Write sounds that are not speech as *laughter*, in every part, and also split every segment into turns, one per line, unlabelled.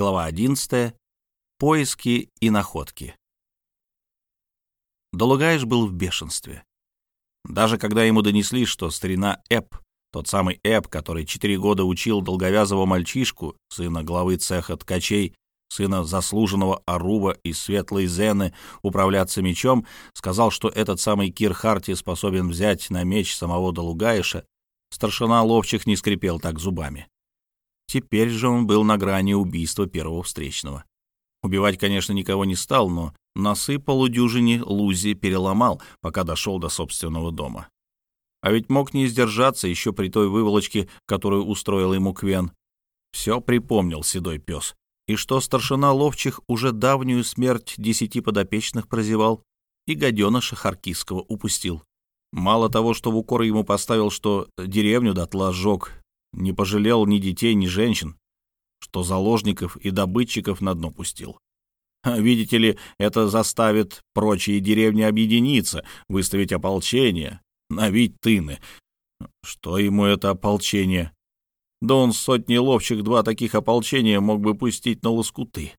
Глава 11. Поиски и находки. Долугаиш был в бешенстве. Даже когда ему донесли, что старина Эп, тот самый Эп, который четыре года учил долговязого мальчишку, сына главы цеха ткачей, сына заслуженного Арува и светлой Зены, управляться мечом, сказал, что этот самый Кир Харти способен взять на меч самого Долугаиша, старшина ловчих не скрипел так зубами. Теперь же он был на грани убийства первого встречного. Убивать, конечно, никого не стал, но носы полудюжине Лузи переломал, пока дошел до собственного дома. А ведь мог не сдержаться еще при той выволочке, которую устроил ему Квен. Все припомнил седой пес. И что старшина ловчих уже давнюю смерть десяти подопечных прозевал, и гаденыша Харкисского упустил. Мало того, что в укор ему поставил, что деревню дотла сжег, не пожалел ни детей, ни женщин, что заложников и добытчиков на дно пустил. Видите ли, это заставит прочие деревни объединиться, выставить ополчение, навить тыны. Что ему это ополчение? Да он сотни ловчих два таких ополчения мог бы пустить на лоскуты.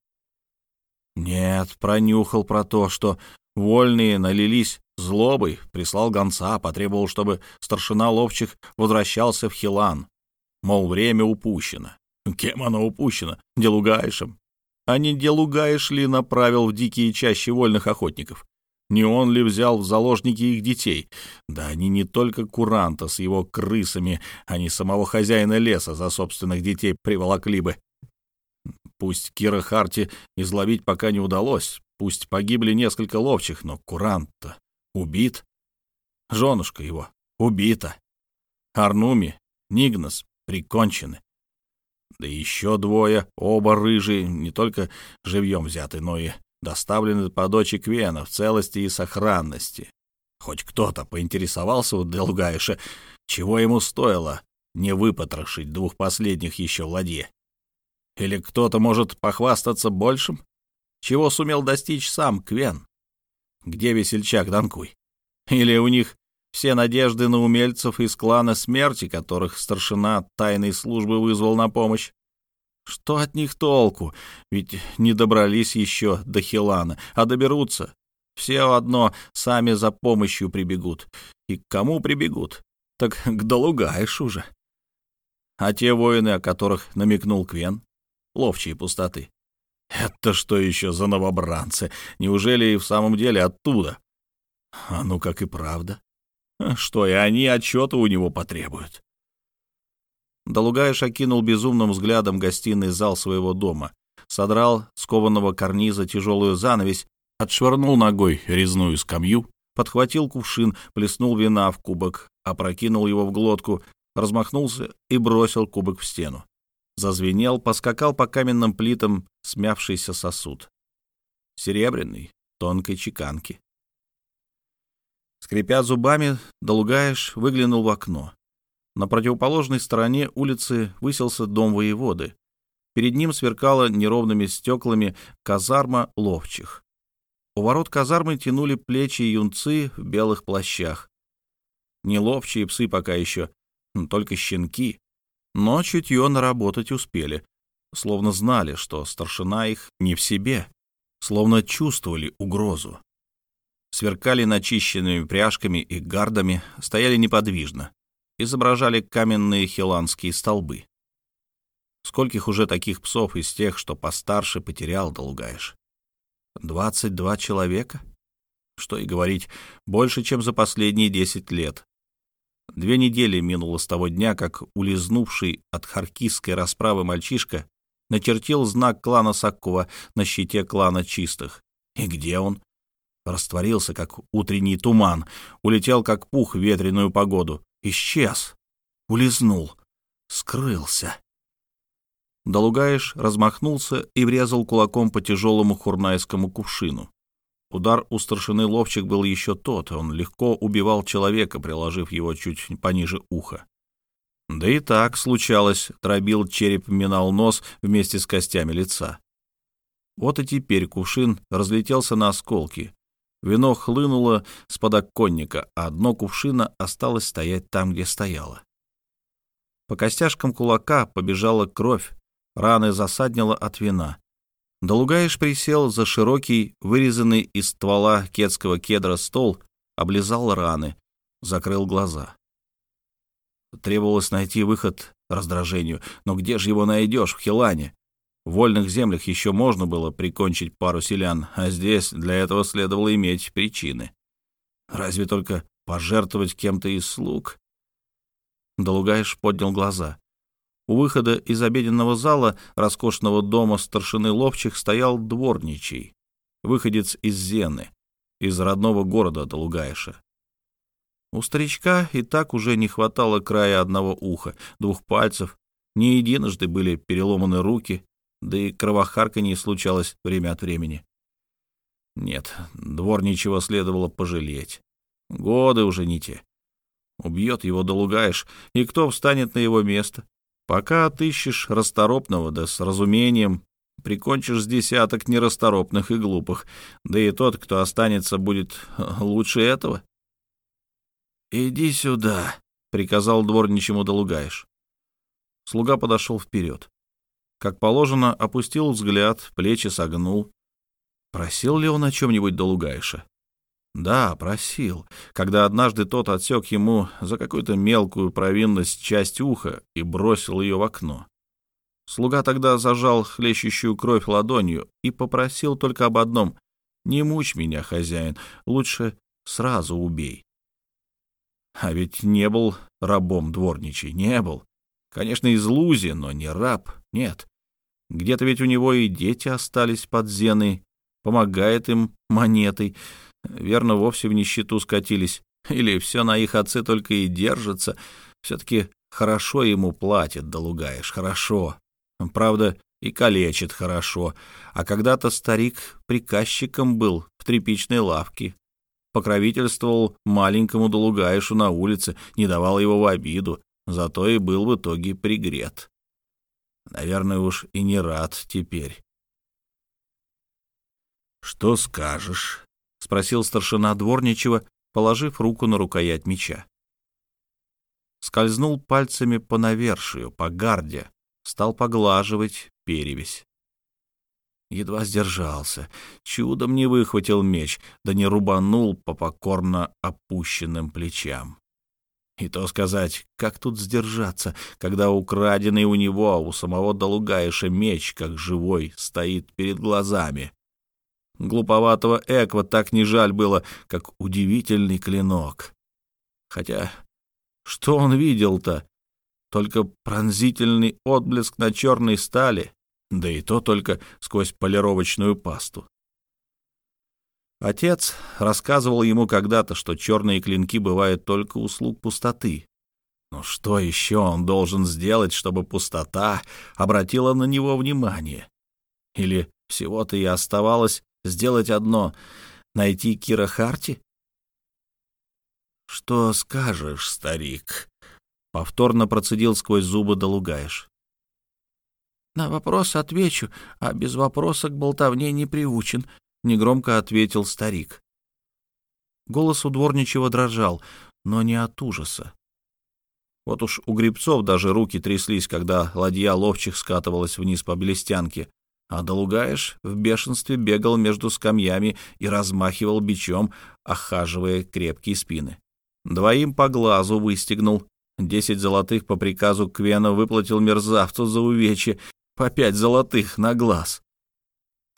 Нет, пронюхал про то, что вольные налились злобой, прислал гонца, потребовал, чтобы старшина ловчих возвращался в Хилан. Мол, время упущено. Кем оно упущено? Делугаишем. А не Делугаиш ли направил в дикие чащи вольных охотников? Не он ли взял в заложники их детей? Да они не только Куранта с его крысами, они самого хозяина леса за собственных детей приволокли бы. Пусть Кира Харти изловить пока не удалось, пусть погибли несколько ловчих, но Курант-то убит. Женушка его убита. Арнуми, Нигнас прикончены. Да еще двое, оба рыжие, не только живьем взяты, но и доставлены по дочи Квена в целости и сохранности. Хоть кто-то поинтересовался у Делгайша, чего ему стоило не выпотрошить двух последних еще в ладье. Или кто-то может похвастаться большим? Чего сумел достичь сам Квен? Где весельчак Данкуй? Или у них все надежды на умельцев из клана смерти, которых старшина тайной службы вызвал на помощь. Что от них толку? Ведь не добрались еще до Хилана, а доберутся. Все одно сами за помощью прибегут. И к кому прибегут? Так к Долугайшу уже. А те воины, о которых намекнул Квен, ловчие пустоты. Это что еще за новобранцы? Неужели и в самом деле оттуда? А ну как и правда. *laughs* Что, и они отчета у него потребуют. Долугаиш окинул безумным взглядом гостиный зал своего дома, содрал с кованого карниза тяжелую занавесь, отшвырнул ногой резную скамью, подхватил кувшин, плеснул вина в кубок, опрокинул его в глотку, размахнулся и бросил кубок в стену. Зазвенел, поскакал по каменным плитам смявшийся сосуд. Серебряный, тонкой чеканки. Скрипя зубами, Долугаиш выглянул в окно. На противоположной стороне улицы высился дом воеводы. Перед ним сверкала неровными стеклами казарма ловчих. У ворот казармы тянули плечи юнцы в белых плащах. Не ловчие псы пока еще, только щенки. Но чутье наработать успели, словно знали, что старшина их не в себе, словно чувствовали угрозу сверкали начищенными пряжками и гардами, стояли неподвижно, изображали каменные хиланские столбы. Скольких уже таких псов из тех, что постарше потерял Долгаеш? Двадцать два человека? Что и говорить, больше, чем за последние десять лет. Две недели минуло с того дня, как улизнувший от харкисской расправы мальчишка начертил знак клана Саккова на щите клана Чистых. И где он? Растворился, как утренний туман, улетел, как пух в ветреную погоду. Исчез, улизнул, скрылся. Долугаиш размахнулся и врезал кулаком по тяжелому хурнайскому кувшину. Удар у старшины ловчик был еще тот, он легко убивал человека, приложив его чуть пониже уха. Да и так случалось, дробил череп, минал нос вместе с костями лица. Вот и теперь кувшин разлетелся на осколки, Вино хлынуло с подоконника, а дно кувшина осталось стоять там, где стояло. По костяшкам кулака побежала кровь, Раны засаднило от вина. Долугаиш присел за широкий, вырезанный из ствола кетского кедра стол, облизал раны, закрыл глаза. Требовалось найти выход раздражению, но где же его найдешь в Хилане? В вольных землях еще можно было прикончить пару селян, а здесь для этого следовало иметь причины. Разве только пожертвовать кем-то из слуг? Долугаиш поднял глаза. У выхода из обеденного зала роскошного дома старшины ловчих стоял дворничий, выходец из Зены, из родного города Долугаиша. У старичка и так уже не хватало края одного уха, двух пальцев, не единожды были переломаны руки, да и кровохарканье случалось время от времени. Нет, дворничего следовало пожалеть. Годы уже не те. Убьет его долугаешь, и кто встанет на его место? Пока отыщешь расторопного, да с разумением, прикончишь с десяток нерасторопных и глупых, да и тот, кто останется, будет лучше этого. «Иди сюда», — приказал дворничему долугаешь. Слуга подошел вперед. Как положено, опустил взгляд, плечи согнул. Просил ли он о чем-нибудь долугаиша? Да, просил, когда однажды тот отсек ему за какую-то мелкую провинность часть уха и бросил ее в окно. Слуга тогда зажал хлещущую кровь ладонью и попросил только об одном — «Не мучь меня, хозяин, лучше сразу убей». А ведь не был рабом дворничий, не был. Конечно, из Лузи, но не раб, нет. Где-то ведь у него и дети остались под зеной, помогает им монетой — Верно, вовсе в нищету скатились. Или все на их отцы только и держится. Все-таки хорошо ему платят, долугаешь, хорошо. Правда, и калечит хорошо. А когда-то старик приказчиком был в тряпичной лавке. Покровительствовал маленькому долугаишу на улице, не давал его в обиду, зато и был в итоге пригрет. Наверное, уж и не рад теперь. «Что скажешь?» — спросил старшина дворничего, положив руку на рукоять меча. Скользнул пальцами по навершию, по гарде, стал поглаживать перевязь. Едва сдержался, чудом не выхватил меч, да не рубанул по покорно опущенным плечам. И то сказать, как тут сдержаться, когда украденный у него, у самого Долугаиша меч, как живой, стоит перед глазами. Глуповатого Эква так не жаль было, как удивительный клинок. Хотя, что он видел-то? Только пронзительный отблеск на черной стали, да и то только сквозь полировочную пасту. Отец рассказывал ему когда-то, что черные клинки бывают только у слуг пустоты. Но что еще он должен сделать, чтобы пустота обратила на него внимание? Или всего-то и оставалось Сделать одно — найти Кира Харти? «Что скажешь, старик?» — повторно процедил сквозь зубы Долугаеш. «На вопрос отвечу, а без вопроса к болтовне не приучен», — негромко ответил старик. Голос у дворничего дрожал, но не от ужаса. Вот уж у грибцов даже руки тряслись, когда ладья ловчих скатывалась вниз по Белестянке, а Долугаеш в бешенстве бегал между скамьями и размахивал бичом, охаживая крепкие спины. Двоим по глазу выстегнул. Десять золотых по приказу Квена выплатил мерзавцу за увечье, по пять золотых на глаз.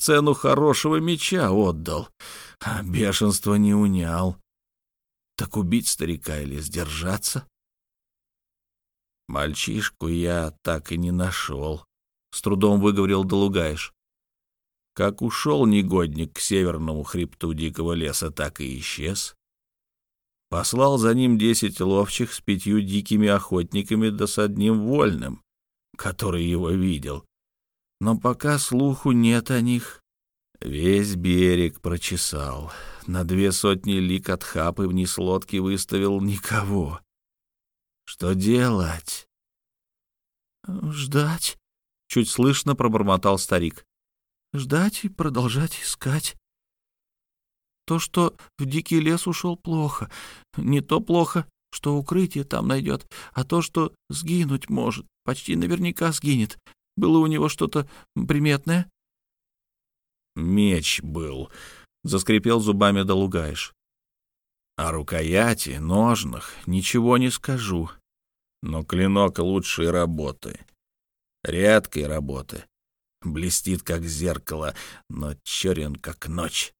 Цену хорошего меча отдал, а бешенство не унял. Так убить старика или сдержаться? Мальчишку я так и не нашел, — с трудом выговорил Долугаиш. Как ушел негодник к северному хребту дикого леса, так и исчез. Послал за ним десять ловчих с пятью дикими охотниками да с одним вольным, который его видел. Но пока слуху нет о них, весь берег прочесал. На две сотни лик от хапы вниз лодки выставил никого. Что делать? «Ждать», чуть слышно пробормотал старик. Ждать и продолжать искать. То, что в дикий лес ушел, плохо. Не то плохо, что укрытие там найдет, а то, что сгинуть может, почти наверняка сгинет.
Было у него что-то приметное?»
«Меч был», — заскрипел зубами Долугаиш. «О рукояти, ножнах ничего не скажу, но клинок лучшей работы, редкой работы, блестит, как зеркало, но черен, как ночь».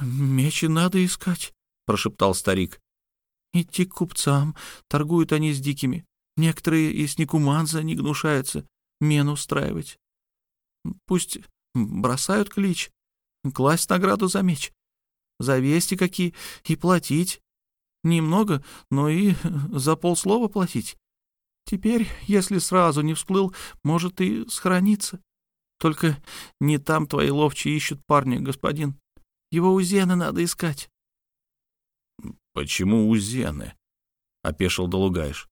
«Мечи надо искать», — прошептал старик. «Идти к купцам, торгуют они с дикими. Некоторые и с Никуманза не гнушаются мену устраивать. Пусть бросают клич, класть награду за меч, за вести какие и платить. Немного, но и *laughs* за полслова платить. Теперь, если сразу не всплыл, может и сохраниться. Только не там твои ловчие ищут парня, господин. Его у Зены надо искать.
— Почему у Зены? — опешил Долугаиш. —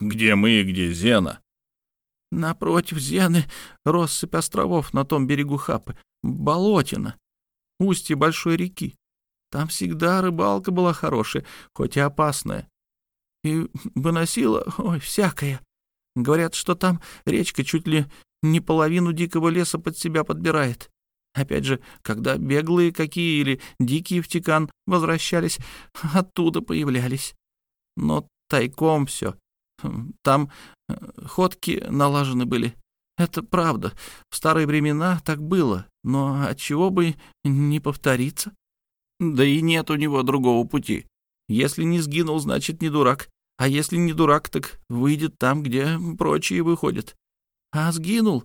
Где мы и где Зена?
— Напротив Зены россыпь островов на том берегу Хапы, болотина, устье большой реки. Там всегда рыбалка была хорошая, хоть и опасная. И выносила, ой, всякое. Говорят, что там речка чуть ли не половину дикого леса под себя подбирает. Опять же, когда беглые какие или дикие в Тикан возвращались, оттуда появлялись. Но тайком все. Там э, ходки налажены были. Это правда. В старые времена так было. Но отчего бы не повториться? Да и нет у него другого пути. Если не сгинул, значит, не дурак. А если не дурак, так выйдет там, где прочие выходят. А сгинул,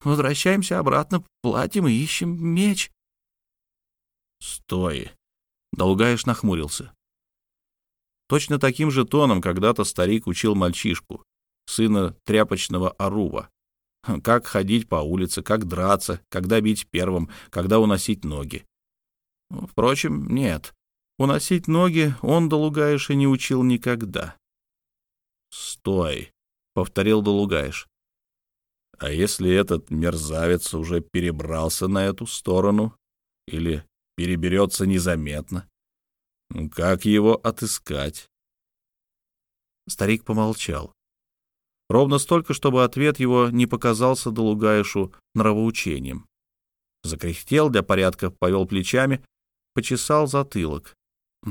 Возвращаемся обратно, платим и ищем меч.
Стой. Долгаеш нахмурился. Точно таким же тоном когда-то старик учил мальчишку, сына тряпочного Арува. Как ходить по улице, как драться, когда бить первым, когда уносить ноги. Впрочем, нет. Уносить ноги он Долугаиша не учил никогда. «Стой!» — повторил Долугаиш. А если этот мерзавец уже перебрался на эту сторону или переберется незаметно? Как его отыскать? Старик помолчал. Ровно столько, чтобы ответ его не показался Долугаишу нравоучением. Закряхтел для порядка, повел плечами, почесал затылок.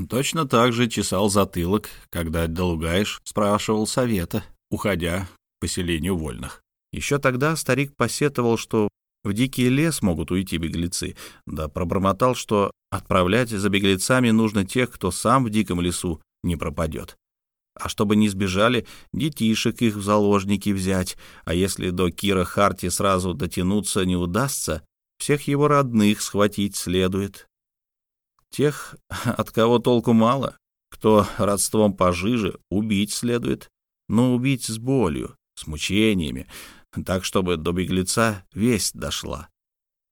Точно так же чесал затылок, когда Долугаиш спрашивал совета, уходя к поселению вольных. Еще тогда старик посетовал, что в дикий лес могут уйти беглецы, да пробормотал, что отправлять за беглецами нужно тех, кто сам в диком лесу не пропадет. А чтобы не сбежали, детишек их в заложники взять, а если до Кира Харти сразу дотянуться не удастся, всех его родных схватить следует. Тех, *laughs* от кого толку мало, кто родством пожиже, убить следует, но убить с болью, с мучениями, так, чтобы до беглеца весть дошла,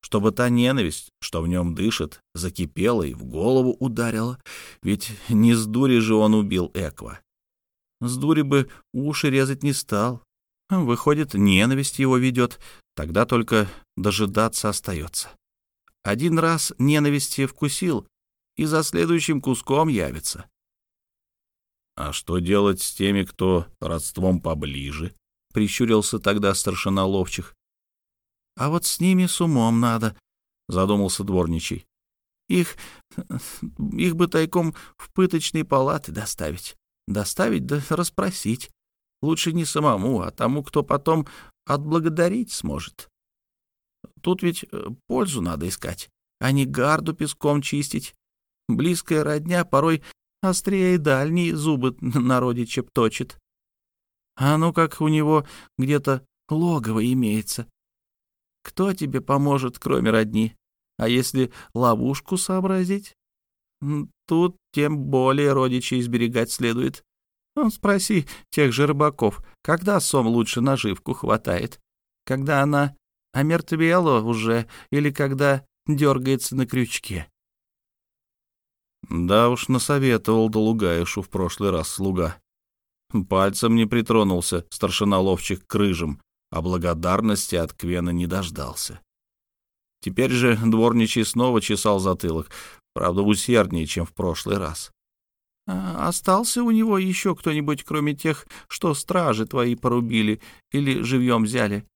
чтобы та ненависть, что в нем дышит, закипела и в голову ударила, ведь не с дури же он убил Эква. С дури бы уши резать не стал. Выходит, ненависть его ведет, тогда только дожидаться остается. Один раз ненависти вкусил, и за следующим куском явится. А что делать с теми, кто родством поближе? Прищурился тогда старшина ловчих. — А вот с ними с умом надо, — задумался дворничий. — Их... их бы тайком в пыточные палаты доставить. Доставить да расспросить. Лучше не самому, а тому, кто потом отблагодарить сможет. Тут ведь э, пользу надо искать, а не гарду песком чистить. Близкая родня порой острее дальней зубы на родича пточит. А ну как у него где-то логово имеется. Кто тебе поможет, кроме родни? А если ловушку сообразить? Тут тем более родичей изберегать следует. Ну, спроси тех же рыбаков, когда сом лучше наживку хватает? Когда она омертвела уже или когда дергается на крючке? Да уж насоветовал Долугаишу в прошлый раз слуга. Пальцем не притронулся старшина ловчих к рыжим, а благодарности от Квена не дождался. Теперь же дворничий снова чесал затылок, правда, усерднее, чем в прошлый раз. «А остался у него еще кто-нибудь, кроме тех, что стражи твои порубили или живьем взяли?»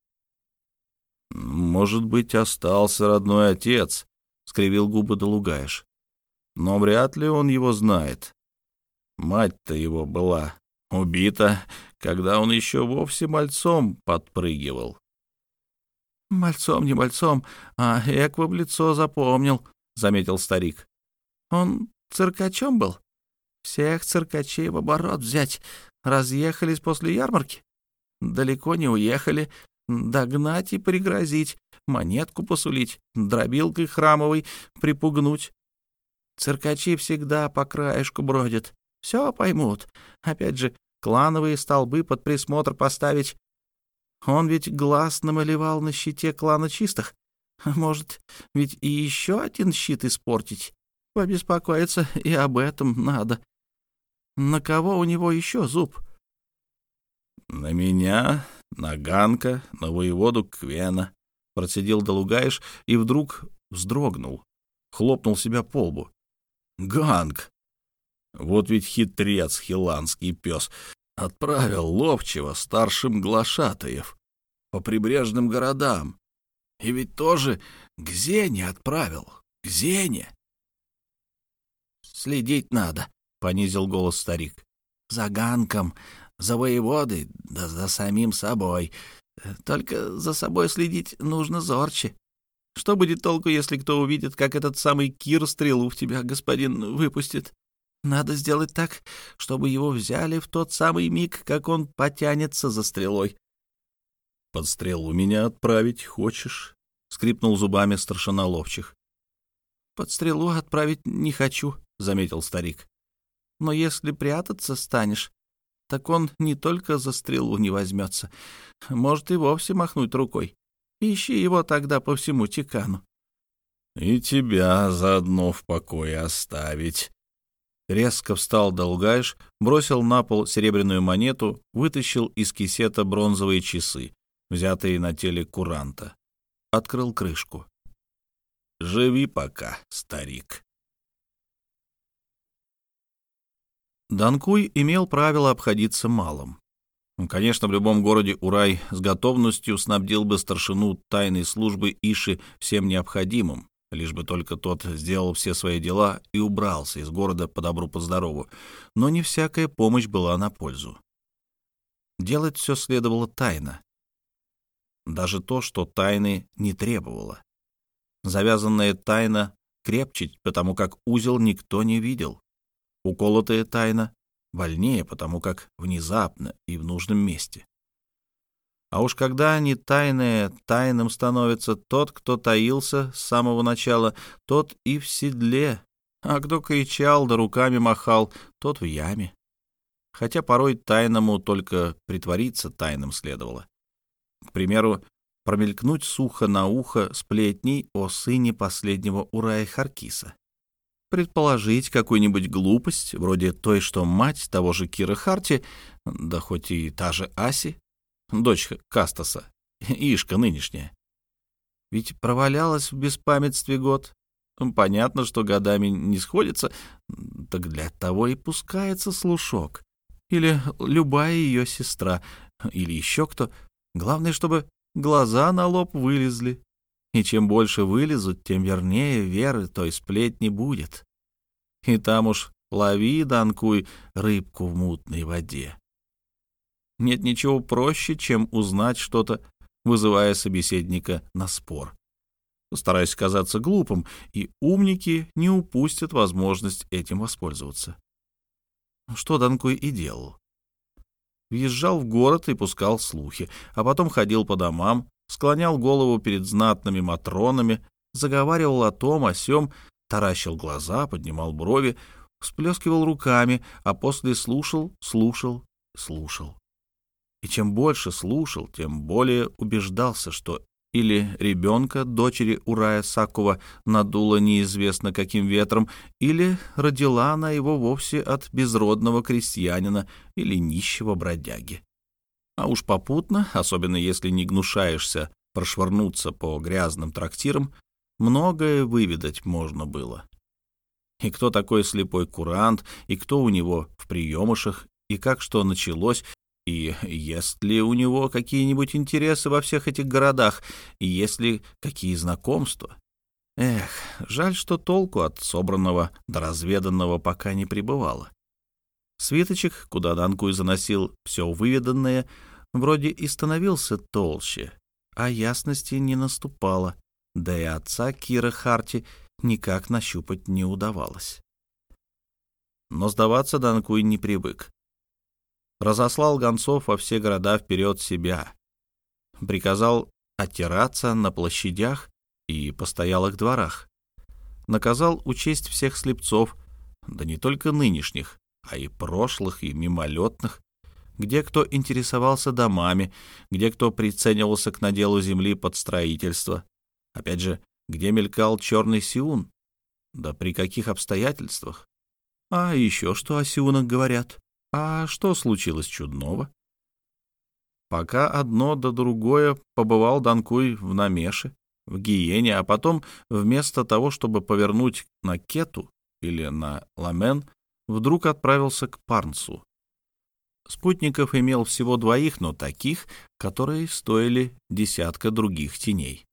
«Может быть, остался родной отец», — скривил губы Долугаеш. «Но вряд ли он его знает. Мать-то его была убита, когда он еще вовсе мальцом подпрыгивал».
«Мальцом не мальцом, а Эква в лицо запомнил», — заметил старик. «Он циркачом был? Всех циркачей в оборот взять. Разъехались после ярмарки? Далеко не уехали. Догнать и пригрозить, монетку посулить, дробилкой храмовой припугнуть. Циркачи всегда по краешку бродят. Все поймут. Опять же, клановые столбы под присмотр поставить. Он ведь глаз намалевал на щите клана чистых. Может, ведь и еще один щит испортить? Побеспокоиться и об этом надо. На кого у него еще зуб?
На меня, на Ганка, на воеводу Квена, процедил Долугаиш и вдруг вздрогнул, хлопнул себя по лбу. Ганг! Вот ведь хитрец хиланский пес. Отправил ловчего старшим глашатаев по прибрежным городам. И ведь тоже к Зене отправил, к Зене.
«Следить надо», — понизил голос старик. «За Ганком, за воеводой, да за самим собой. Только за собой следить нужно зорче. Что будет толку, если кто увидит, как этот самый Кир стрелу в тебя, господин, выпустит? Надо сделать так, чтобы его взяли в тот самый миг, как он потянется за стрелой.
— Под стрелу меня отправить хочешь? — скрипнул зубами старшина ловчих.
— Под стрелу отправить не хочу, — заметил старик. — Но если прятаться станешь, так он не только за стрелу не возьмется, может и вовсе махнуть рукой. Ищи его тогда по всему Тикану.
— И тебя заодно в покое оставить. Резко встал Долгайш, бросил на пол серебряную монету, вытащил из кисета бронзовые часы, взятые на теле куранта. Открыл крышку. — Живи пока, старик. Данкуй имел правило обходиться малым. Конечно, в любом городе Урай с готовностью снабдил бы старшину тайной службы Иши всем необходимым, лишь бы только тот сделал все свои дела и убрался из города по добру по здорову, но не всякая помощь была на пользу. Делать все следовало тайно. Даже то, что тайны не требовало. Завязанная тайна крепче, потому как узел никто не видел. Уколотая тайна больнее, потому как внезапно и в нужном месте. А уж когда не тайное тайным становится тот, кто таился с самого начала, тот и в седле, а кто кричал да руками махал, тот в яме. Хотя порой тайному только притвориться тайным следовало. К примеру, промелькнуть сухо на ухо сплетней о сыне последнего Урая Харкиса предположить какую-нибудь глупость, вроде той, что мать того же Кира Харти, да хоть и та же Аси, дочь Кастаса, Ишка нынешняя. Ведь провалялась в беспамятстве год. Понятно, что годами не сходится, так для того и пускается слушок. Или любая ее сестра, или еще кто. Главное, чтобы глаза на лоб вылезли, и чем больше вылезут, тем вернее веры той сплетни будет. И там уж лови, данкуй, рыбку в мутной воде. Нет ничего проще, чем узнать что-то, вызывая собеседника на спор. Стараюсь казаться глупым, и умники не упустят возможность этим воспользоваться. Что Данкуй и делал. Въезжал в город и пускал слухи, а потом ходил по домам, склонял голову перед знатными матронами, заговаривал о том, о сём, таращил глаза, поднимал брови, всплескивал руками, а после слушал, слушал, слушал. И чем больше слушал, тем более убеждался, что или ребенка дочери Урая Сакова надуло неизвестно каким ветром, или родила она его вовсе от безродного крестьянина или нищего бродяги. А уж попутно, особенно если не гнушаешься прошвырнуться по грязным трактирам, многое выведать можно было. И кто такой слепой курант, и кто у него в приемышах, и как что началось, И есть ли у него какие-нибудь интересы во всех этих городах, и есть ли какие знакомства? Эх, жаль, что толку от собранного до разведанного пока не прибывало. Свиточек, куда Данкуй заносил все выведанное, вроде и становился толще, а ясности не наступало, да и отца Кира Харти никак нащупать не удавалось. Но сдаваться Данкуй не привык. Разослал гонцов во все города вперед себя. Приказал оттираться на площадях и постоялых дворах. Наказал учесть всех слепцов, да не только нынешних, а и прошлых, и мимолетных, где кто интересовался домами, где кто приценивался к наделу земли под строительство. Опять же, где мелькал черный сиун, да при каких обстоятельствах. А еще что о сиунах говорят? А что случилось чудного? Пока одно да другое побывал Данкуй в Намеше, в Гиене, а потом вместо того, чтобы повернуть на Кету или на Ламен, вдруг отправился к Парнсу. Спутников имел всего двоих, но таких, которые стоили десятка других теней.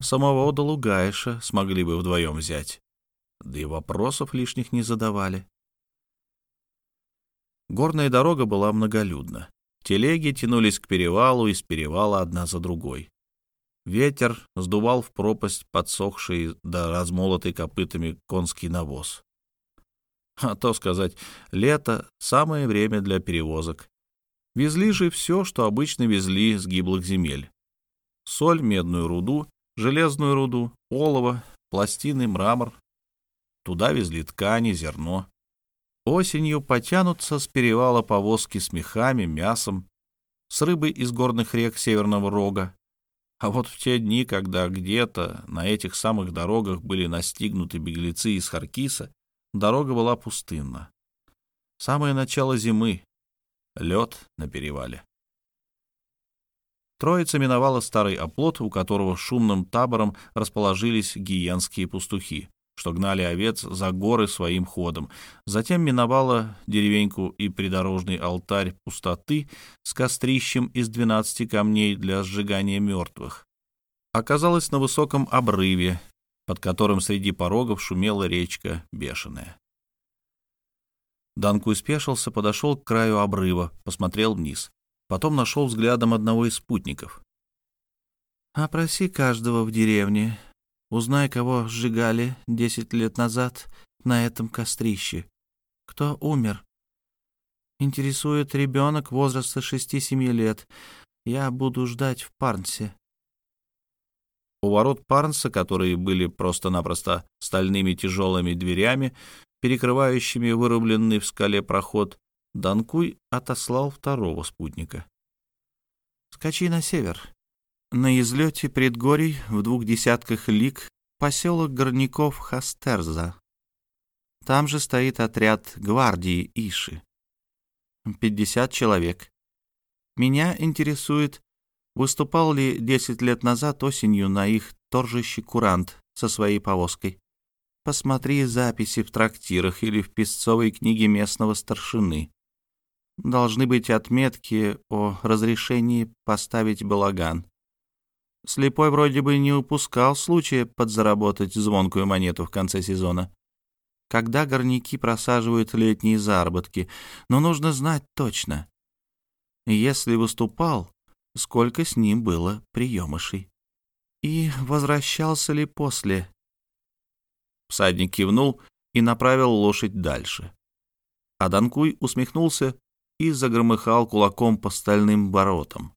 Самого Долугаиша смогли бы вдвоем взять, да и вопросов лишних не задавали. Горная дорога была многолюдна. Телеги тянулись к перевалу, из перевала одна за другой. Ветер сдувал в пропасть подсохший да размолотый копытами конский навоз. А то сказать, лето — самое время для перевозок. Везли же все, что обычно везли с гиблых земель. Соль, медную руду, железную руду, олово, пластины, мрамор. Туда везли ткани, зерно. Осенью потянутся с перевала повозки с мехами, мясом, с рыбой из горных рек Северного Рога. А вот в те дни, когда где-то на этих самых дорогах были настигнуты беглецы из Харкиса, дорога была пустынна. Самое начало зимы. Лед на перевале. Троица миновала старый оплот, у которого шумным табором расположились гиенские пастухи что гнали овец за горы своим ходом. Затем миновала деревеньку и придорожный алтарь пустоты с кострищем из двенадцати камней для сжигания мертвых. Оказалась на высоком обрыве, под которым среди порогов шумела речка Бешеная. Данку спешился, подошел к краю обрыва, посмотрел вниз. Потом нашел взглядом одного из спутников. «Опроси каждого в деревне, Узнай, кого сжигали десять лет назад на этом кострище. Кто умер? Интересует ребенок возраста шести-семи лет. Я буду ждать в Парнсе. У ворот Парнса, которые были просто-напросто стальными тяжелыми дверями, перекрывающими вырубленный в скале проход, Данкуй отослал второго спутника. «Скачи на север. На излете предгорий в двух десятках лиг поселок горняков Хастерза. Там же стоит отряд гвардии Иши. Пятьдесят человек. Меня интересует, выступал ли десять лет назад осенью на их торжище курант со своей повозкой. Посмотри записи в трактирах или в песцовой книге местного старшины. Должны быть отметки о разрешении поставить балаган. Слепой вроде бы не упускал случая подзаработать звонкую монету в конце сезона. Когда горняки просаживают летние заработки, но нужно знать точно. Если выступал, сколько с ним было приемышей. И возвращался ли после? Всадник кивнул и направил лошадь дальше. А Данкуй усмехнулся и загромыхал кулаком по стальным воротам.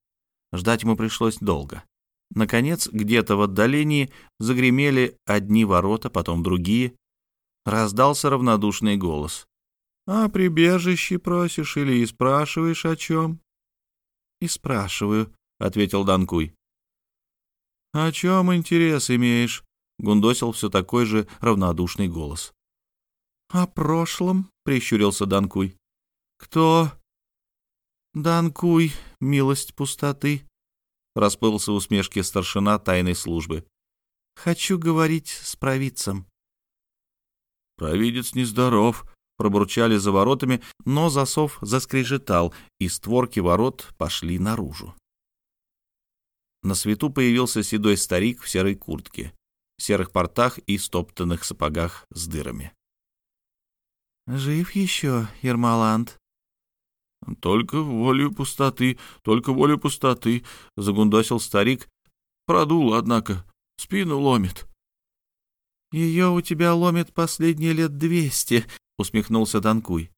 Ждать ему пришлось долго. Наконец, где-то в отдалении загремели одни ворота, потом другие. Раздался равнодушный голос. «А прибежище просишь или и спрашиваешь о чем?» «И спрашиваю», — ответил Данкуй. «О чем интерес имеешь?» — гундосил все такой же равнодушный голос. «О прошлом?» — прищурился Данкуй. «Кто?» «Данкуй, милость пустоты», расплылся усмешки старшина тайной службы. «Хочу говорить с провидцем». «Провидец нездоров», пробурчали за воротами, но засов заскрежетал, и створки ворот пошли наружу. На свету появился седой старик в серой куртке, серых портах и стоптанных сапогах с дырами.
«Жив еще, Ермоланд?»
«Только волю пустоты, только волю пустоты», — загундосил старик. «Продул, однако, спину ломит».
«Ее у тебя ломит последние лет двести», — усмехнулся Данкуй.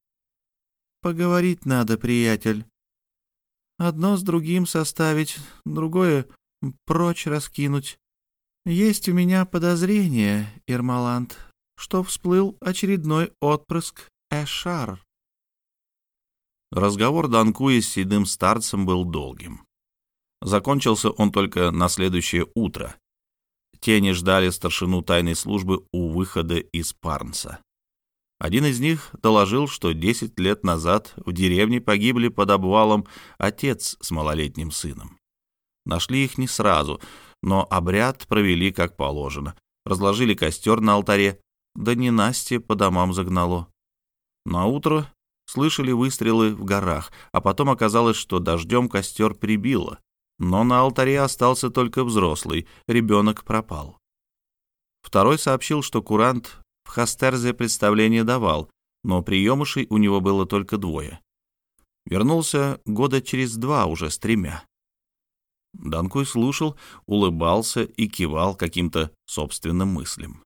«Поговорить надо, приятель. Одно с другим составить, другое прочь раскинуть. Есть у меня подозрение, Ермоланд, что всплыл очередной отпрыск Эшар».
Разговор Данкуя с седым старцем был долгим. Закончился он только на следующее утро. Тени ждали старшину тайной службы у выхода из Парнса. Один из них доложил, что 10 лет назад в деревне погибли под обвалом отец с малолетним сыном. Нашли их не сразу, но обряд провели как положено. Разложили костер на алтаре, да не Насте по домам загнало. На утро слышали выстрелы в горах, а потом оказалось, что дождем костер прибило. Но на алтаре остался только взрослый, ребенок пропал. Второй сообщил, что курант в Хастерзе представление давал, но приемышей у него было только двое. Вернулся года через два уже с тремя. Данкуй слушал, улыбался и кивал каким-то собственным мыслям.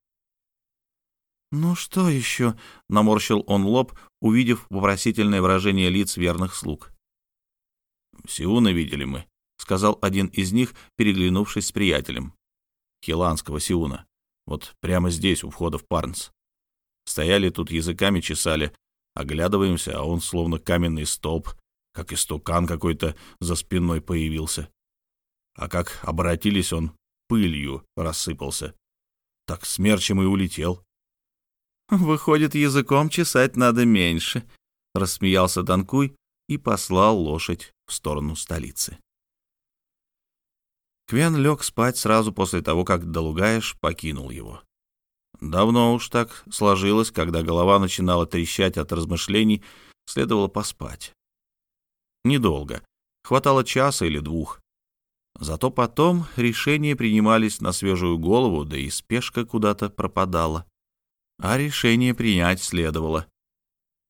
«Ну что еще?»
— наморщил он лоб, увидев вопросительное выражение лиц верных слуг. «Сиуна видели мы», — сказал один из них, переглянувшись с приятелем. «Хиланского Сиуна. Вот прямо здесь, у входа в Парнс. Стояли тут, языками чесали. Оглядываемся, а он словно каменный столб, как истукан какой-то за спиной появился. А как обратились, он пылью рассыпался. Так смерчем и улетел.
«Выходит, языком чесать надо меньше», — рассмеялся Данкуй и послал лошадь в сторону столицы.
Квен лег спать сразу после того, как Долугаеш покинул его. Давно уж так сложилось, когда голова начинала трещать от размышлений, следовало поспать. Недолго, хватало часа или двух. Зато потом решения принимались на свежую голову, да и спешка куда-то пропадала а решение принять следовало.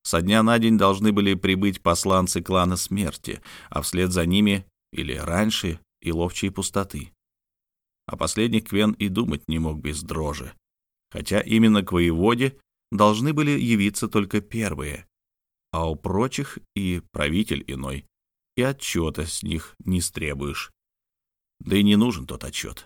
Со дня на день должны были прибыть посланцы клана смерти, а вслед за ними, или раньше, и ловчие пустоты. О последних Квен и думать не мог без дрожи, хотя именно к воеводе должны были явиться только первые, а у прочих и правитель иной, и отчета с них не стребуешь. Да и не нужен тот отчет.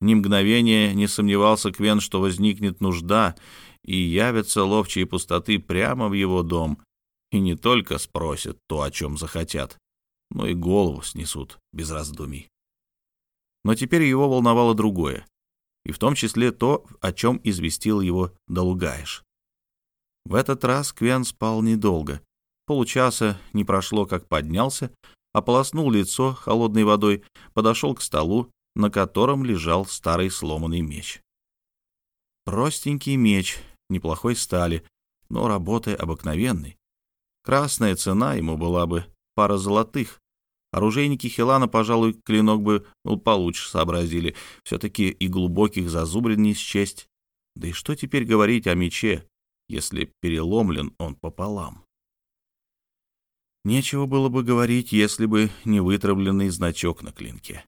Ни мгновения не сомневался Квен, что возникнет нужда, и явятся ловчие пустоты прямо в его дом, и не только спросят то, о чем захотят, но и голову снесут без раздумий. Но теперь его волновало другое, и в том числе то, о чем известил его Долугаеш. В этот раз Квен спал недолго. Получаса не прошло, как поднялся, ополоснул лицо холодной водой, подошел к столу на котором лежал старый сломанный меч. Простенький меч, неплохой стали, но работы обыкновенной. Красная цена ему была бы пара золотых. Оружейники Хилана, пожалуй, клинок бы ну, получше сообразили. Все-таки и глубоких зазубрин не счесть. Да и что теперь говорить о мече, если переломлен он пополам? Нечего было бы говорить, если бы не вытравленный значок на клинке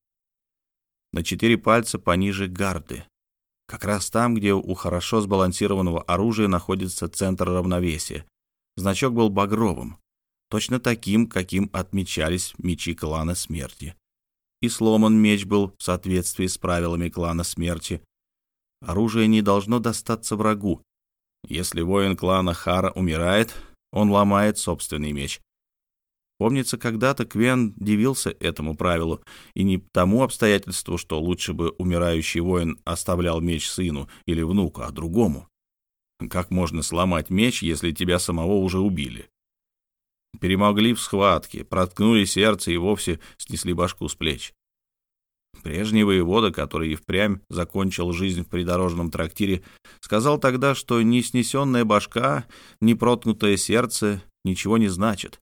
на четыре пальца пониже гарды. Как раз там, где у хорошо сбалансированного оружия находится центр равновесия. Значок был багровым, точно таким, каким отмечались мечи клана смерти. И сломан меч был в соответствии с правилами клана смерти. Оружие не должно достаться врагу. Если воин клана Хара умирает, он ломает собственный меч, Помнится, когда-то Квен дивился этому правилу, и не тому обстоятельству, что лучше бы умирающий воин оставлял меч сыну или внуку, а другому. Как можно сломать меч, если тебя самого уже убили? Перемогли в схватке, проткнули сердце и вовсе снесли башку с плеч. Прежний воевода, который и впрямь закончил жизнь в придорожном трактире, сказал тогда, что ни снесенная башка, ни проткнутое сердце ничего не значит.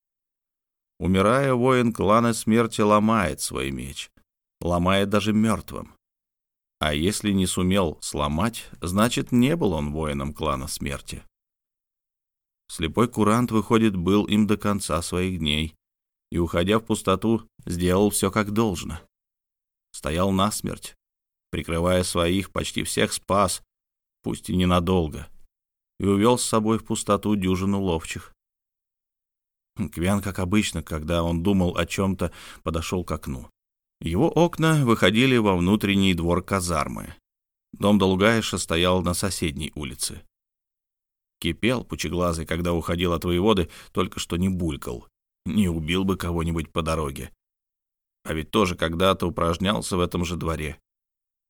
Умирая, воин клана смерти ломает свой меч, ломает даже мертвым. А если не сумел сломать, значит, не был он воином клана смерти. Слепой курант, выходит, был им до конца своих дней и, уходя в пустоту, сделал все как должно стоял насмерть, прикрывая своих, почти всех спас, пусть и ненадолго, и увел с собой в пустоту дюжину ловчих. Квян, как обычно, когда он думал о чем-то, подошел к окну. Его окна выходили во внутренний двор казармы. Дом Долгаеша стоял на соседней улице. Кипел пучеглазый, когда уходил от воеводы, только что не булькал. Не убил бы кого-нибудь по дороге. А ведь тоже когда-то упражнялся в этом же дворе.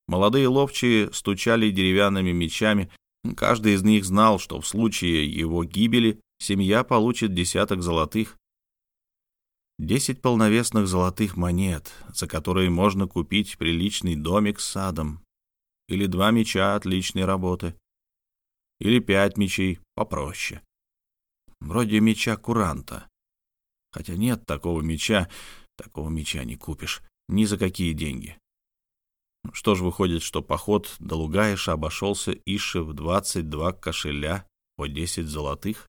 Молодые ловчие стучали деревянными мечами. Каждый из них знал, что в случае его гибели семья получит десяток золотых. Десять полновесных золотых монет, за которые можно купить приличный домик с садом. Или два меча отличной работы. Или пять мечей попроще. Вроде меча куранта. Хотя нет такого меча, Такого меча не купишь ни за какие деньги. Что ж выходит, что поход до Лугаиша обошелся Ише в 22 кошеля по 10 золотых?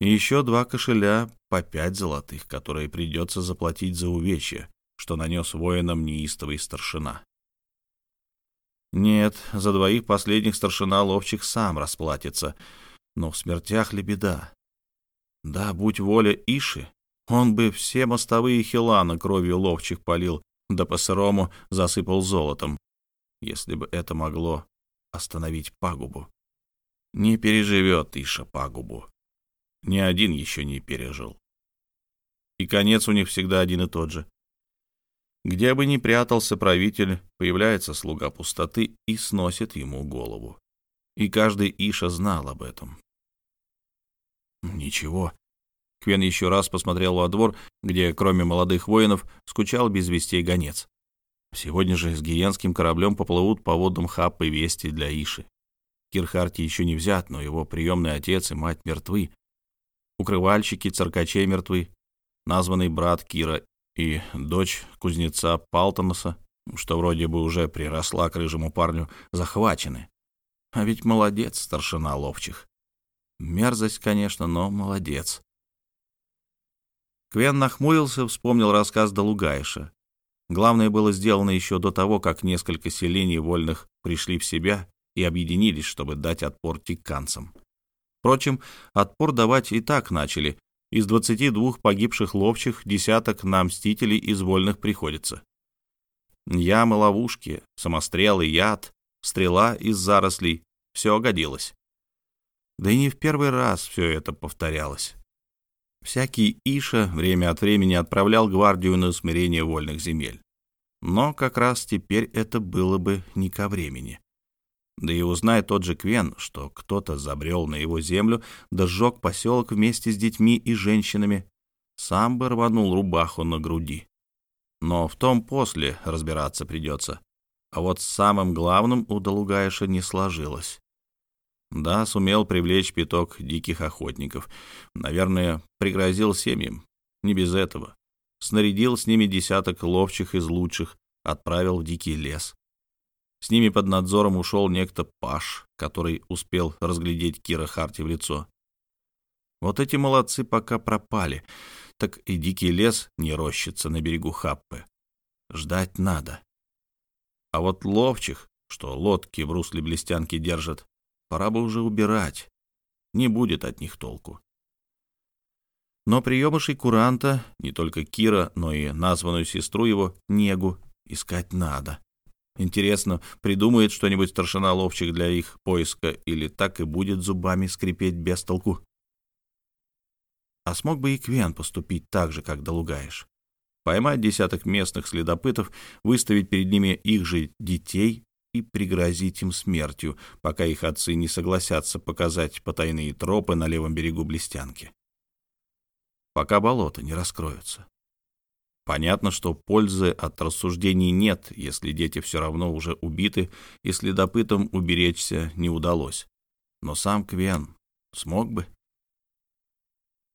И еще два кошеля по 5 золотых, которые придется заплатить за увечья, что нанес воинам неистовый старшина. Нет, за двоих последних старшина ловчих сам расплатится, но в смертях ли беда? Да, будь воля Иши, он бы все мостовые Хилана кровью ловчих полил, да по-сырому засыпал золотом, если бы это могло остановить пагубу. Не переживет Иша пагубу. Ни один еще не пережил. И конец у них всегда один и тот же. Где бы ни прятался правитель, появляется слуга пустоты и сносит ему голову. И каждый Иша знал об этом. Ничего, Квен еще раз посмотрел во двор, где, кроме молодых воинов, скучал без вестей гонец. Сегодня же с гиенским кораблем поплывут по водам Хаппы вести для Иши. Кирхарти еще не взят, но его приемный отец и мать мертвы. Укрывальщики циркачей мертвы. Названный брат Кира и дочь кузнеца Палтоноса, что вроде бы уже приросла к рыжему парню, захвачены. А ведь молодец старшина ловчих. Мерзость, конечно, но молодец. Квен нахмурился, вспомнил рассказ Долугаиша. Главное было сделано еще до того, как несколько селений вольных пришли в себя и объединились, чтобы дать отпор тиканцам. Впрочем, отпор давать и так начали. Из 22 погибших ловчих десяток на мстителей из вольных приходится. Ямы, ловушки, самострелы, яд, стрела из зарослей — все годилось. Да и не в первый раз все это повторялось. Всякий Иша время от времени отправлял гвардию на усмирение вольных земель. Но как раз теперь это было бы не ко времени. Да и узнает тот же Квен, что кто-то забрел на его землю, да сжег поселок вместе с детьми и женщинами, сам бы рванул рубаху на груди. Но в том после разбираться придется. А вот с самым главным у Долугаиша не сложилось. Да, сумел привлечь пяток диких охотников. Наверное, пригрозил семьям. Не без этого. Снарядил с ними десяток ловчих из лучших, отправил в дикий лес. С ними под надзором ушел некто Паш, который успел разглядеть Кира Харти в лицо. Вот эти молодцы пока пропали, так и дикий лес не рощится на берегу Хаппы. Ждать надо. А вот ловчих, что лодки в русле блестянки держат, Пора бы уже убирать. Не будет от них толку. Но приемышей куранта, не только Кира, но и названную сестру его, Негу, искать надо. Интересно, придумает что-нибудь старшина ловчих для их поиска или так и будет зубами скрипеть без толку? А смог бы и Квен поступить так же, как Долугаеш? Поймать десяток местных следопытов, выставить перед ними их же детей и пригрозить им смертью, пока их отцы не согласятся показать потайные тропы на левом берегу Блестянки. Пока болота не раскроются. Понятно, что пользы от рассуждений нет, если дети все равно уже убиты, и следопытам уберечься не удалось. Но сам Квен смог бы?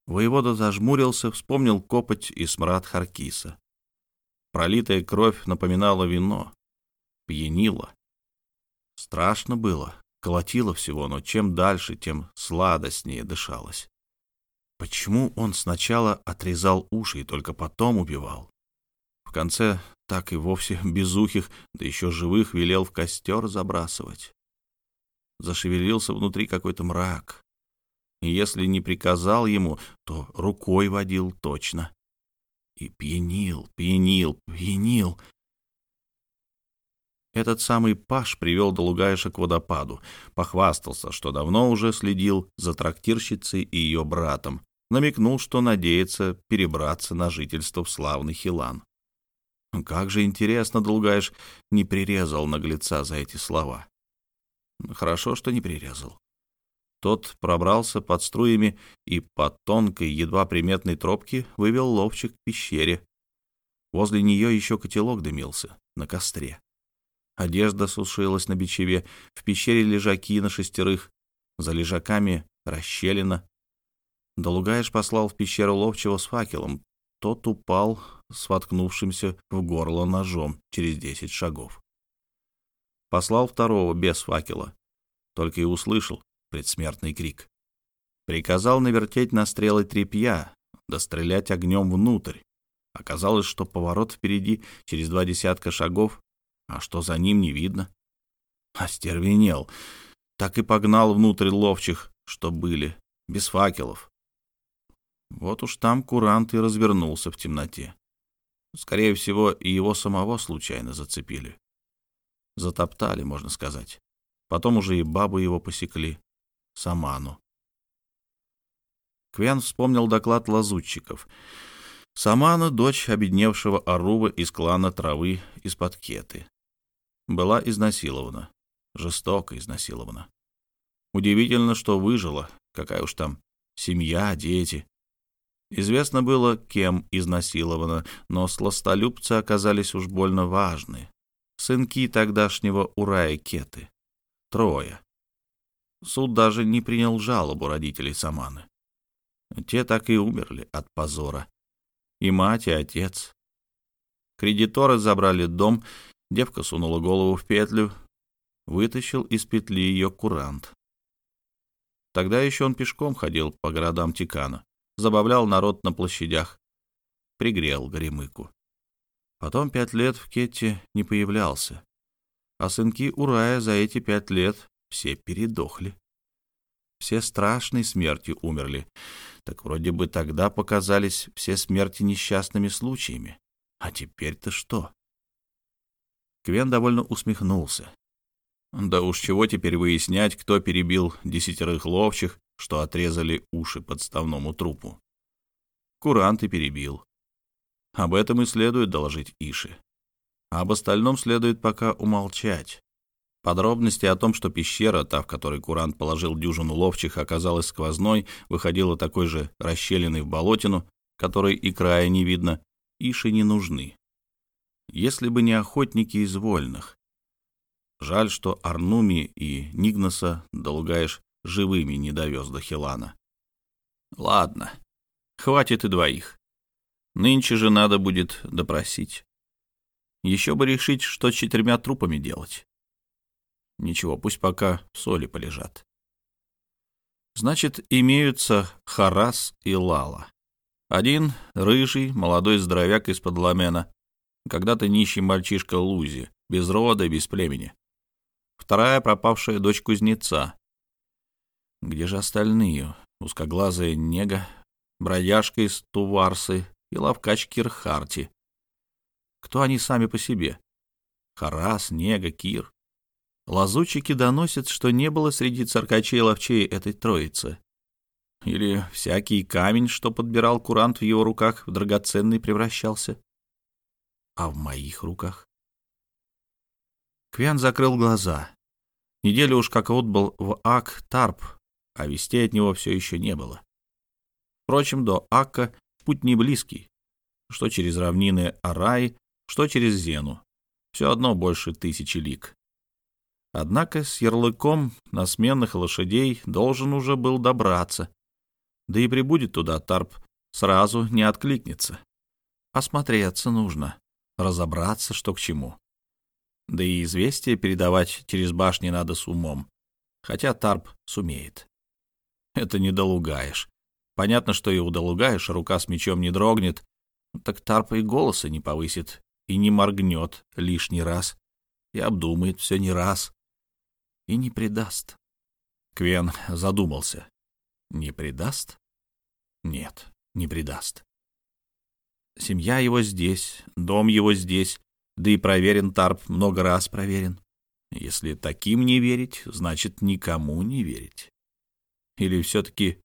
Воевода зажмурился, вспомнил копоть и смрад Харкиса. Пролитая кровь напоминала вино, пьянила. Страшно было, колотило всего, но чем дальше, тем сладостнее дышалось. Почему он сначала отрезал уши и только потом убивал? В конце так и вовсе *laughs* безухих, да еще живых, велел в костер забрасывать. Зашевелился внутри какой-то мрак. И если не приказал ему, то рукой водил точно. И пьянил, пьянил, пьянил. Этот самый Паш привел Долугаиша к водопаду, похвастался, что давно уже следил за трактирщицей и ее братом, намекнул, что надеется перебраться на жительство в славный Хилан. Как же интересно, Долгаиш не прирезал наглеца за эти слова. Хорошо, что не прирезал. Тот пробрался под струями и по тонкой, едва приметной тропке вывел ловчик к пещере. Возле нее еще котелок дымился на костре. Одежда сушилась на бичеве, в пещере лежаки на шестерых, за лежаками расщелина. Долугаеш послал в пещеру ловчего с факелом. Тот упал с воткнувшимся в горло ножом через десять шагов. Послал второго без факела, только и услышал предсмертный крик. Приказал навертеть на стрелы трепья, да огнем внутрь. Оказалось, что поворот впереди через два десятка шагов а что за ним не видно? Остервенел. Так и погнал внутрь ловчих, что были, без факелов. Вот уж там курант и развернулся в темноте. Скорее всего, и его самого случайно зацепили. Затоптали, можно сказать. Потом уже и бабу его посекли. Саману. Квен вспомнил доклад лазутчиков. Самана — дочь обедневшего Арува из клана Травы из-под Кеты была изнасилована, жестоко изнасилована. Удивительно, что выжила, какая уж там семья, дети. Известно было, кем изнасилована, но сластолюбцы оказались уж больно важны. Сынки тогдашнего Урая Кеты. Трое. Суд даже не принял жалобу родителей Саманы. Те так и умерли от позора. И мать, и отец. Кредиторы забрали дом Девка сунула голову в петлю, вытащил из петли ее курант. Тогда еще он пешком ходил по городам Тикана, забавлял народ на площадях, пригрел Горемыку. Потом пять лет в Кетте не появлялся, а сынки Урая за эти пять лет все передохли. Все страшной смертью умерли. Так вроде бы тогда показались все смерти несчастными случаями. А теперь-то что? Квен довольно усмехнулся. Да уж чего теперь выяснять, кто перебил десятерых ловчих, что отрезали уши подставному трупу. Курант и перебил. Об этом и следует доложить Иши. А об остальном следует пока умолчать. Подробности о том, что пещера, та, в которой Курант положил дюжину ловчих, оказалась сквозной, выходила такой же расщелиной в болотину, которой и края не видно, Иши не нужны если бы не охотники из вольных. Жаль, что Арнуми и Нигнаса Долгаеш живыми не довез до Хилана. Ладно, хватит и двоих. Нынче же надо будет допросить. Еще бы решить, что с четырьмя трупами делать. Ничего, пусть пока в соли полежат. Значит, имеются Харас и Лала. Один — рыжий, молодой здоровяк из-под ламена, когда-то нищий мальчишка Лузи, без рода, без племени. Вторая пропавшая дочь кузнеца. Где же остальные? Узкоглазая нега, бродяжка из Туварсы и лавкач Кирхарти. Кто они сами по себе? Харас, Нега, Кир. Лазутчики доносят, что не было среди циркачей и ловчей этой троицы. Или всякий камень, что подбирал курант в его руках, в драгоценный превращался а в моих руках. Квян закрыл глаза. Неделю уж как отбыл в Ак-Тарп, а вестей от него все еще не было. Впрочем, до Акка путь не близкий. что через равнины Арай, что через Зену. Все одно больше тысячи лиг. Однако с ярлыком на сменных лошадей должен уже был добраться. Да и прибудет туда Тарп, сразу не откликнется. Осмотреться нужно, разобраться, что к чему. Да и известие передавать через башни надо с умом, хотя Тарп сумеет. Это не долугаешь. Понятно, что и у долугаешь рука с мечом не дрогнет, так Тарп и голоса не повысит, и не моргнет лишний раз, и обдумает все не раз, и не предаст. Квен задумался. Не предаст? Нет, не предаст. Семья его здесь, дом его здесь, да и проверен Тарп, много раз проверен. Если таким не верить, значит, никому не верить. Или все-таки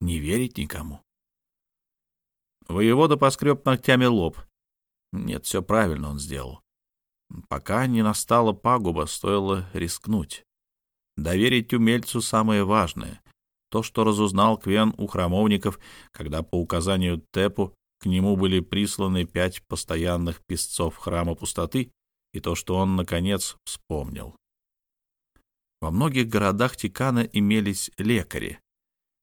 не верить никому? Воевода поскреб ногтями лоб. Нет, все правильно он сделал. Пока не настала пагуба, стоило рискнуть. Доверить умельцу самое важное. То, что разузнал Квен у храмовников, когда по указанию Тепу к нему были присланы пять постоянных песцов храма пустоты, и то, что он, наконец, вспомнил. Во многих городах Тикана имелись лекари.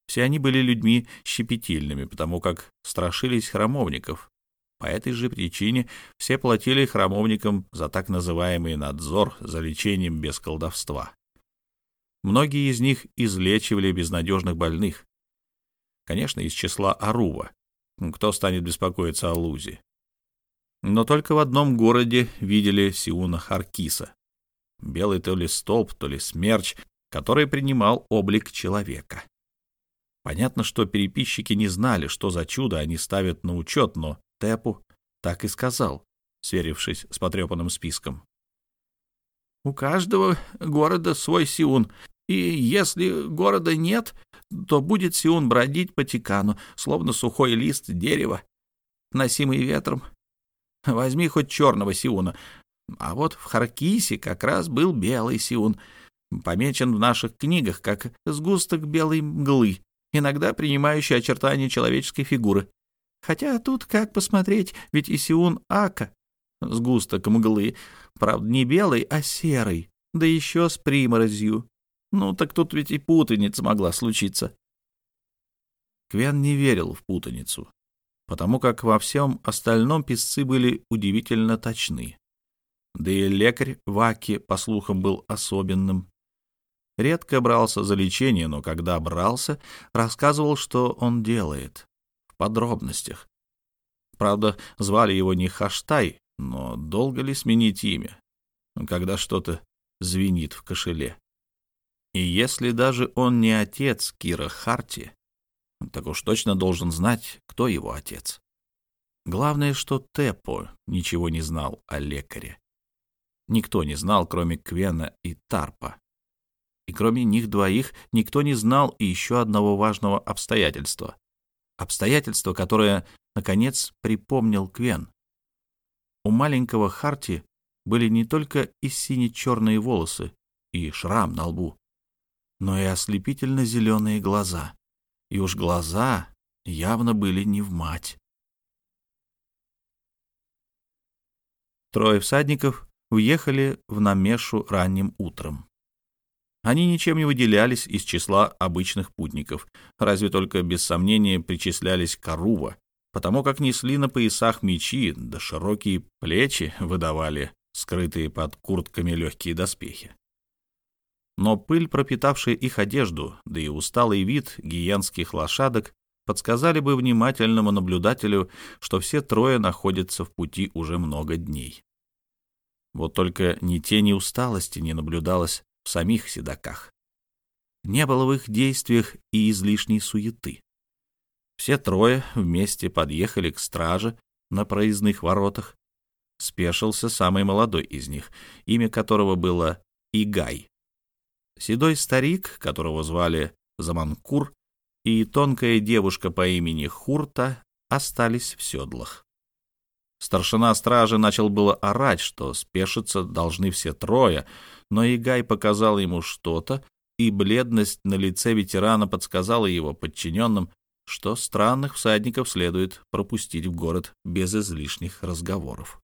Все они были людьми щепетильными, потому как страшились храмовников. По этой же причине все платили храмовникам за так называемый надзор за лечением без колдовства. Многие из них излечивали безнадежных больных. Конечно, из числа Арува, кто станет беспокоиться о Лузе? Но только в одном городе видели Сиуна Харкиса. Белый то ли столб, то ли смерч, который принимал облик человека. Понятно, что переписчики не знали, что за чудо они ставят на учет, но Тепу так и сказал, сверившись с потрепанным списком. «У каждого города свой Сиун, и если города нет, то будет Сиун бродить по Тикану, словно сухой лист дерева, носимый ветром. Возьми хоть черного Сиуна. А вот в Харкисе как раз был белый Сиун, помечен в наших книгах как сгусток белой мглы, иногда принимающий очертания человеческой фигуры. Хотя тут как посмотреть, ведь и Сиун Ака, сгусток мглы, правда не белый, а серый, да еще с приморозью. Ну, так тут ведь и путаница могла случиться. Квен не верил в путаницу, потому как во всем остальном писцы были удивительно точны. Да и лекарь Ваки, по слухам, был особенным. Редко брался за лечение, но когда брался, рассказывал, что он делает. В подробностях. Правда, звали его не Хаштай, но долго ли сменить имя, когда что-то звенит в кошеле? И если даже он не отец Кира Харти, так уж точно должен знать, кто его отец. Главное, что Тепо ничего не знал о лекаре. Никто не знал, кроме Квена и Тарпа. И кроме них двоих никто не знал и еще одного важного обстоятельства. Обстоятельство, которое, наконец, припомнил Квен. У маленького Харти были не только и сине-черные волосы и шрам на лбу, но и ослепительно-зеленые глаза. И уж глаза явно были не в мать. Трое всадников уехали в Намешу ранним утром. Они ничем не выделялись из числа обычных путников, разве только без сомнения причислялись к Арува, потому как несли на поясах мечи, да широкие плечи выдавали скрытые под куртками легкие доспехи но пыль, пропитавшая их одежду, да и усталый вид гиенских лошадок подсказали бы внимательному наблюдателю, что все трое находятся в пути уже много дней. Вот только ни тени усталости не наблюдалось в самих седаках. Не было в их действиях и излишней суеты. Все трое вместе подъехали к страже на проездных воротах. Спешился самый молодой из них, имя которого было Игай. Седой старик, которого звали Заманкур, и тонкая девушка по имени Хурта остались в седлах. Старшина стражи начал было орать, что спешиться должны все трое, но Игай показал ему что-то, и бледность на лице ветерана подсказала его подчиненным, что странных всадников следует пропустить в город без излишних разговоров.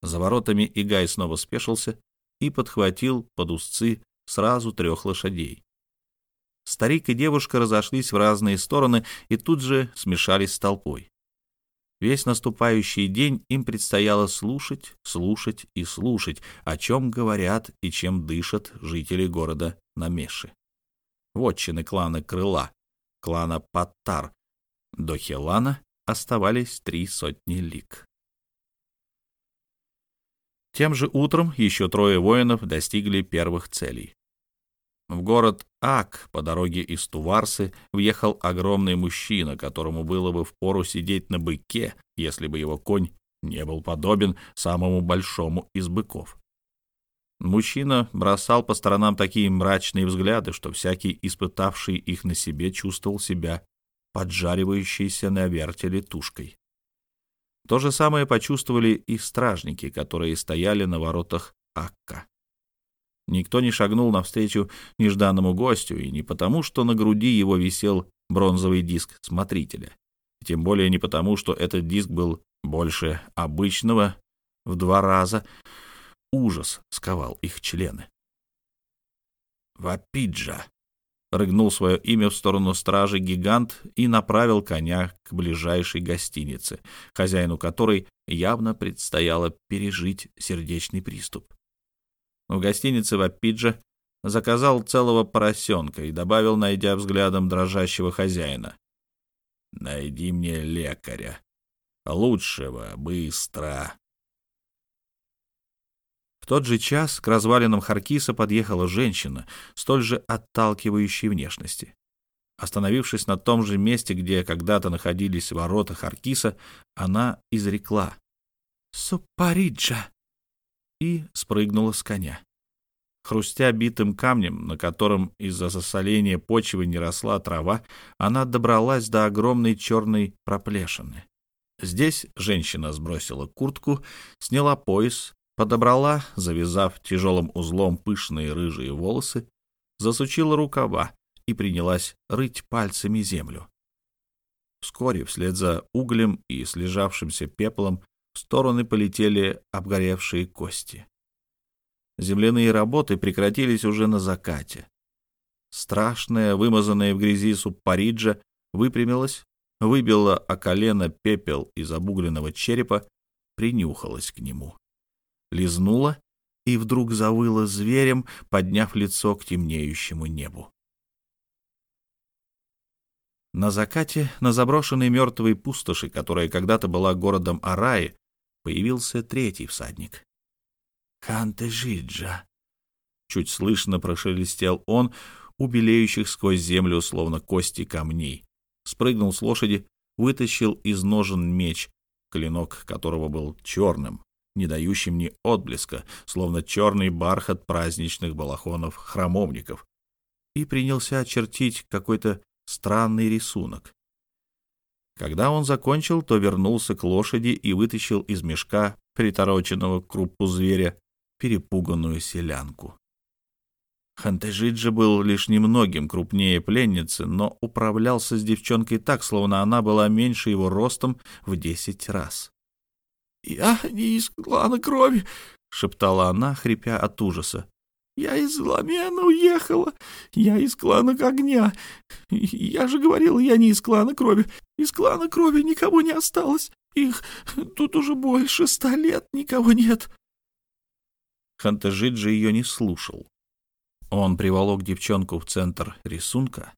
За воротами Игай снова спешился и подхватил под узцы сразу трех лошадей. Старик и девушка разошлись в разные стороны и тут же смешались с толпой. Весь наступающий день им предстояло слушать, слушать и слушать, о чем говорят и чем дышат жители города Намеши. Вотчины клана Крыла, клана Паттар, до Хелана оставались три сотни лик. Тем же утром еще трое воинов достигли первых целей. В город Ак по дороге из Туварсы въехал огромный мужчина, которому было бы впору сидеть на быке, если бы его конь не был подобен самому большому из быков. Мужчина бросал по сторонам такие мрачные взгляды, что всякий, испытавший их на себе, чувствовал себя поджаривающейся на вертеле тушкой. То же самое почувствовали и стражники, которые стояли на воротах Акка. Никто не шагнул навстречу нежданному гостю, и не потому, что на груди его висел бронзовый диск смотрителя, тем более не потому, что этот диск был больше обычного в два раза. Ужас сковал их члены. «Вапиджа!» — рыгнул свое имя в сторону стражи гигант и направил коня к ближайшей гостинице, хозяину которой явно предстояло пережить сердечный приступ. В гостинице в Аппидже заказал целого поросенка и добавил, найдя взглядом дрожащего хозяина. «Найди мне лекаря. Лучшего, быстро!» В тот же час к развалинам Харкиса подъехала женщина, столь же отталкивающей внешности. Остановившись на том же месте, где когда-то находились ворота Харкиса, она изрекла «Супариджа!» И спрыгнула с коня. Хрустя битым камнем, на котором из-за засоления почвы не росла трава, она добралась до огромной черной проплешины. Здесь женщина сбросила куртку, сняла пояс, подобрала, завязав тяжелым узлом пышные рыжие волосы, засучила рукава и принялась рыть пальцами землю. Вскоре, вслед за углем и слежавшимся пеплом, стороны полетели обгоревшие кости. Земляные работы прекратились уже на закате. Страшная, вымазанная в грязи субпариджа выпрямилась, выбила о колено пепел из обугленного черепа, принюхалась к нему. Лизнула и вдруг завыла зверем, подняв лицо к темнеющему небу. На закате, на заброшенной мертвой пустоши, которая когда-то была городом Араи, появился третий всадник. «Ханте-Жиджа!» Чуть слышно прошелестел он, убелеющих сквозь землю, словно кости камней. Спрыгнул с лошади, вытащил из ножен меч, клинок которого был черным, не дающим ни отблеска, словно черный бархат праздничных балахонов храмовников, и принялся очертить какой-то странный рисунок. Когда он закончил, то вернулся к лошади и вытащил из мешка, притороченного к крупу зверя, перепуганную селянку. Хантежиджи был лишь немногим крупнее пленницы, но управлялся с девчонкой так, словно она была меньше его ростом в десять раз. «Я не из клана крови», — шептала она, хрипя от ужаса. Я из Ламена уехала. Я из клана огня. Я же говорила, я не из клана крови. Из клана крови никого не осталось. Их тут уже больше ста лет никого нет. Хантажиджи ее не слушал. Он приволок девчонку в центр рисунка,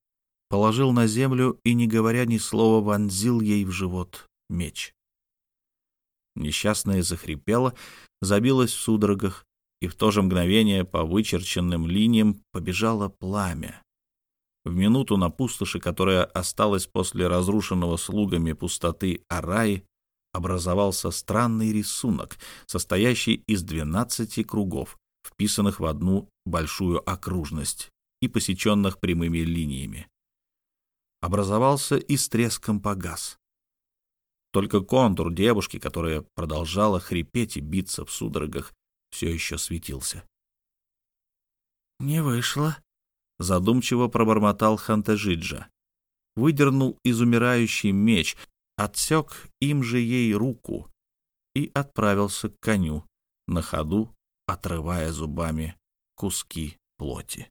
положил на землю и, не говоря ни слова, вонзил ей в живот меч. Несчастная захрипела, забилась в судорогах, и в то же мгновение по вычерченным линиям побежало пламя. В минуту на пустоши, которая осталась после разрушенного слугами пустоты Араи, образовался странный рисунок, состоящий из двенадцати кругов, вписанных в одну большую окружность и посеченных прямыми линиями. Образовался и с треском погас. Только контур девушки, которая продолжала хрипеть и биться в судорогах, все еще светился. «Не вышло», — задумчиво пробормотал Хантажиджа.
выдернул изумирающий меч, отсек им же ей руку и отправился к коню, на ходу отрывая зубами куски плоти.